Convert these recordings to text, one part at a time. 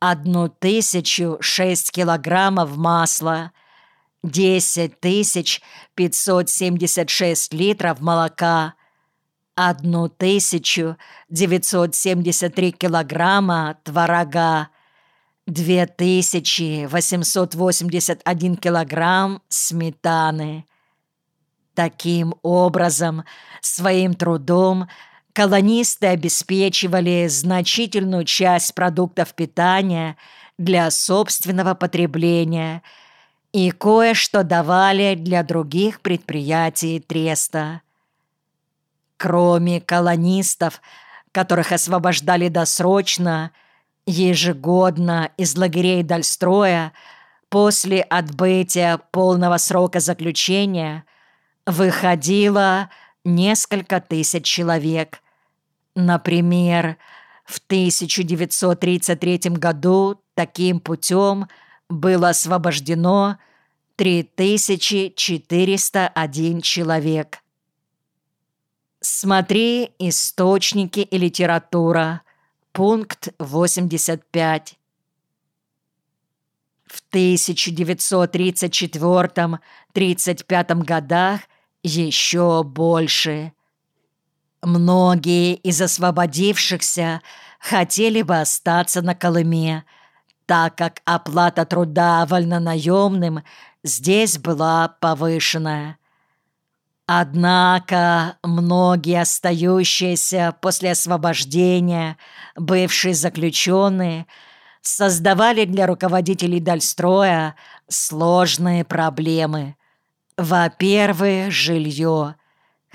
одну тысячу шесть килограммов масла, десять тысяч пятьсот семьдесят шесть литров молока, одну тысячу девятьсот семьдесят три килограмма творога, две тысячи восемьсот восемьдесят один килограмм сметаны. Таким образом, своим трудом колонисты обеспечивали значительную часть продуктов питания для собственного потребления и кое-что давали для других предприятий Треста. Кроме колонистов, которых освобождали досрочно, ежегодно из лагерей Дальстроя после отбытия полного срока заключения выходило несколько тысяч человек – Например, в 1933 году таким путем было освобождено 3401 человек. Смотри «Источники и литература», пункт 85. В 1934-35 годах еще больше – Многие из освободившихся хотели бы остаться на Колыме, так как оплата труда вольнонаемным здесь была повышенная. Однако многие остающиеся после освобождения бывшие заключенные создавали для руководителей Дальстроя сложные проблемы. Во-первых, жилье –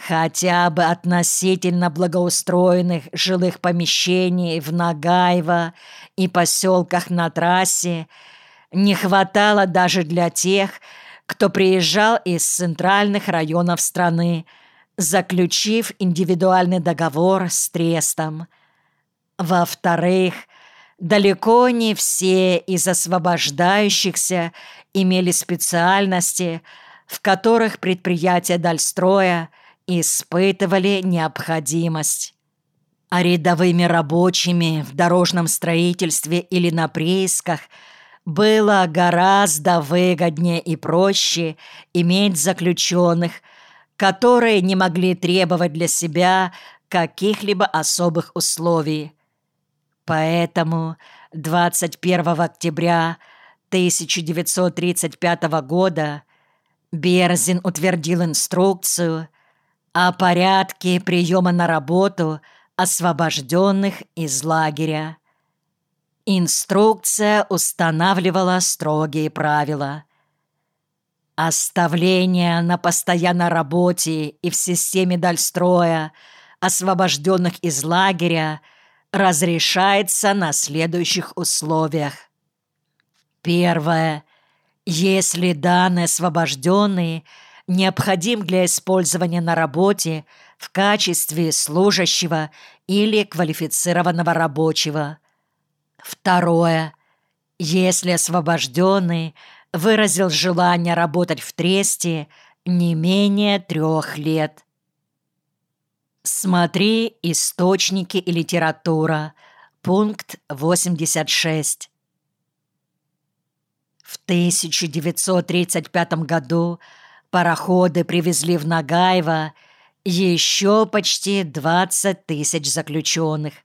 Хотя бы относительно благоустроенных жилых помещений в Нагаево и поселках на трассе не хватало даже для тех, кто приезжал из центральных районов страны, заключив индивидуальный договор с Трестом. Во-вторых, далеко не все из освобождающихся имели специальности, в которых предприятия Дальстроя – испытывали необходимость. А рядовыми рабочими в дорожном строительстве или на приисках было гораздо выгоднее и проще иметь заключенных, которые не могли требовать для себя каких-либо особых условий. Поэтому 21 октября 1935 года Берзин утвердил инструкцию, о порядке приема на работу освобожденных из лагеря. Инструкция устанавливала строгие правила. Оставление на постоянной работе и в системе Дальстроя освобожденных из лагеря разрешается на следующих условиях. Первое. Если данные освобожденные – необходим для использования на работе в качестве служащего или квалифицированного рабочего. Второе. Если освобожденный выразил желание работать в тресте не менее трех лет. Смотри «Источники и литература», пункт 86. В 1935 году Пароходы привезли в Нагаево еще почти 20 тысяч заключенных.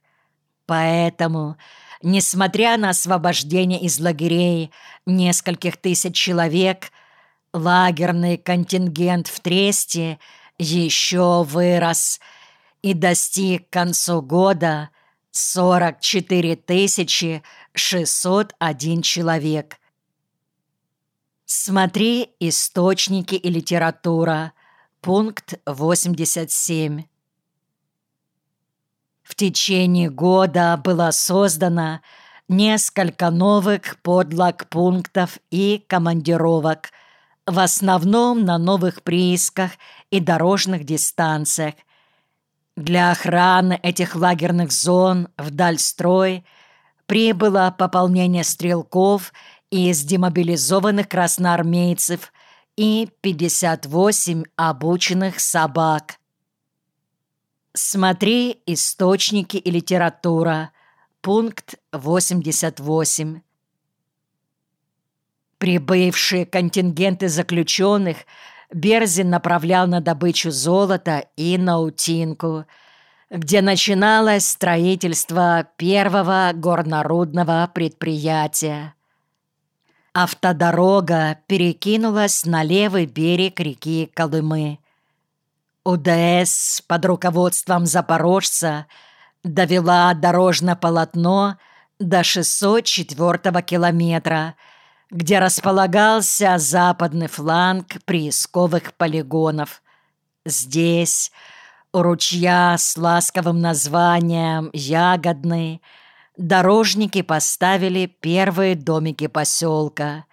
Поэтому, несмотря на освобождение из лагерей нескольких тысяч человек, лагерный контингент в Тресте еще вырос и достиг к концу года 44 601 человек – Смотри «Источники и литература», пункт 87. В течение года было создано несколько новых подлог-пунктов и командировок, в основном на новых приисках и дорожных дистанциях. Для охраны этих лагерных зон в Дальстрой прибыло пополнение стрелков – из демобилизованных красноармейцев и 58 обученных собак. Смотри «Источники и литература», пункт 88. Прибывшие контингенты заключенных Берзин направлял на добычу золота и наутинку, где начиналось строительство первого горнорудного предприятия. Автодорога перекинулась на левый берег реки Колымы. УДС под руководством запорожца довела дорожное полотно до 604 километра, где располагался западный фланг приисковых полигонов. Здесь, у ручья с ласковым названием «Ягодный», дорожники поставили первые домики поселка.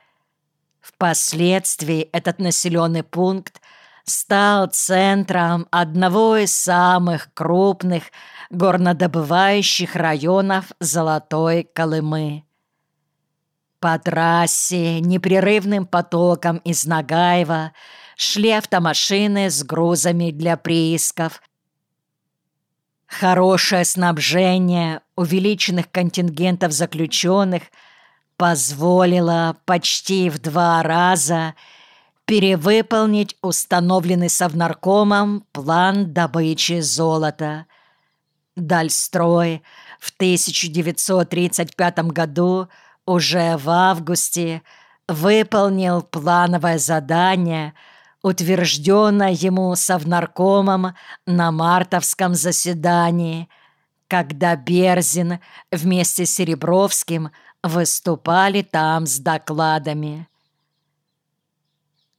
Впоследствии этот населенный пункт стал центром одного из самых крупных горнодобывающих районов Золотой Колымы. По трассе непрерывным потоком из Нагаева шли автомашины с грузами для приисков. Хорошее снабжение увеличенных контингентов заключенных позволило почти в два раза перевыполнить установленный совнаркомом план добычи золота. Дальстрой в 1935 году уже в августе выполнил плановое задание, утвержденное ему совнаркомом на мартовском заседании, когда Берзин вместе с Серебровским выступали там с докладами.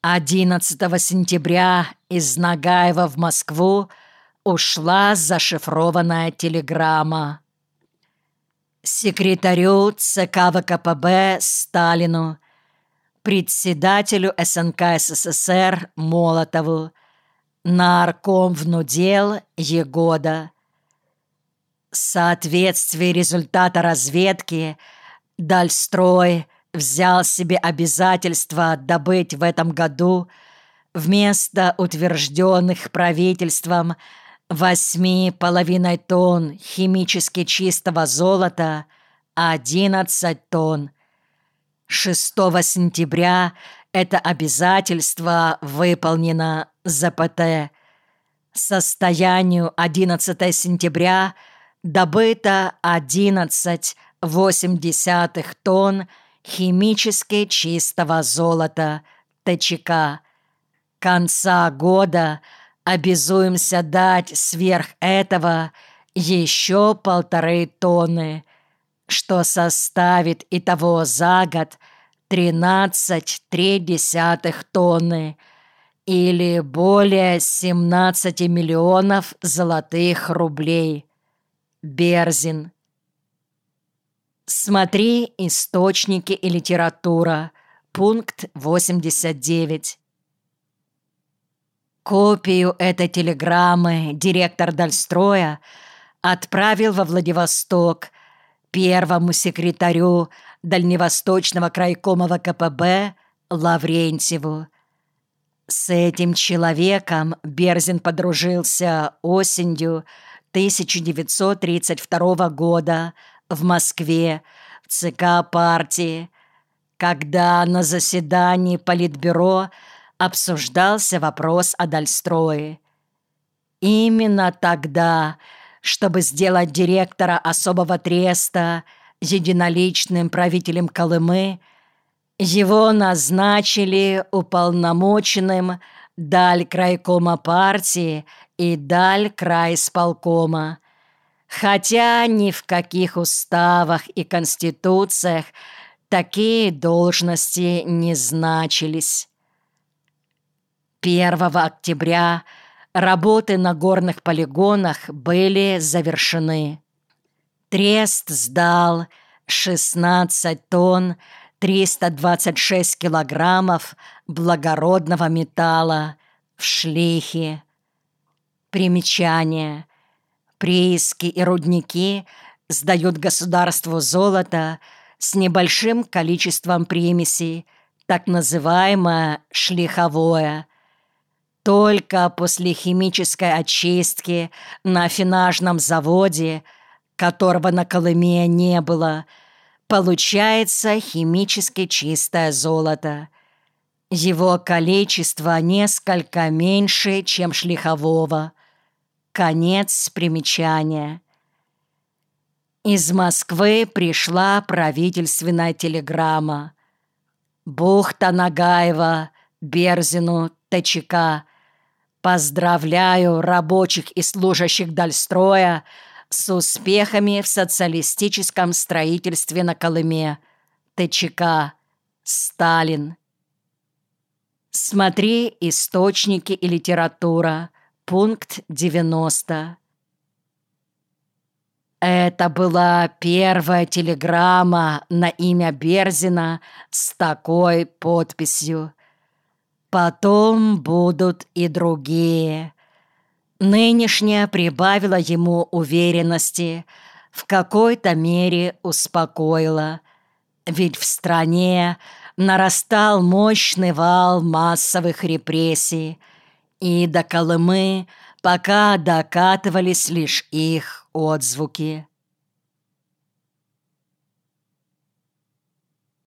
11 сентября из Нагаева в Москву ушла зашифрованная телеграмма. Секретарю ЦК ВКПБ Сталину, председателю СНК СССР Молотову, нарком внудел Егода. Соответствии результата разведки Дальстрой взял себе обязательство добыть в этом году вместо утвержденных правительством восьми половиной тонн химически чистого золота 11 тонн. 6 сентября это обязательство выполнено ЗПТ. Состоянию 11 сентября добыто 11,8 тонн химически чистого золота ТЧК. Конца года – Обязуемся дать сверх этого еще полторы тонны, что составит итого за год 13,3 тонны или более 17 миллионов золотых рублей. Берзин. Смотри источники и литература. Пункт 89. Копию этой телеграммы директор Дальстроя отправил во Владивосток первому секретарю Дальневосточного крайкома ВКПБ Лаврентьеву. С этим человеком Берзин подружился осенью 1932 года в Москве в ЦК партии, когда на заседании Политбюро – обсуждался вопрос о Дальстрое. Именно тогда, чтобы сделать директора особого треста единоличным правителем Колымы, его назначили уполномоченным даль крайкома партии и даль крайсполкома. Хотя ни в каких уставах и конституциях такие должности не значились. 1 октября работы на горных полигонах были завершены. Трест сдал 16 тонн 326 килограммов благородного металла в шлихе. Примечание. Прииски и рудники сдают государству золото с небольшим количеством примесей, так называемое шлиховое – только после химической очистки на финажном заводе которого на Колыме не было, получается химически чистое золото. Его количество несколько меньше, чем шлихового. Конец примечания. Из Москвы пришла правительственная телеграмма. Бухта Нагаева, Берзину, ТЧК. Поздравляю рабочих и служащих Дальстроя с успехами в социалистическом строительстве на Колыме. ТЧК. Сталин. Смотри источники и литература. Пункт 90. Это была первая телеграмма на имя Берзина с такой подписью. Потом будут и другие. Нынешняя прибавила ему уверенности, в какой-то мере успокоила. Ведь в стране нарастал мощный вал массовых репрессий, и до Колымы пока докатывались лишь их отзвуки.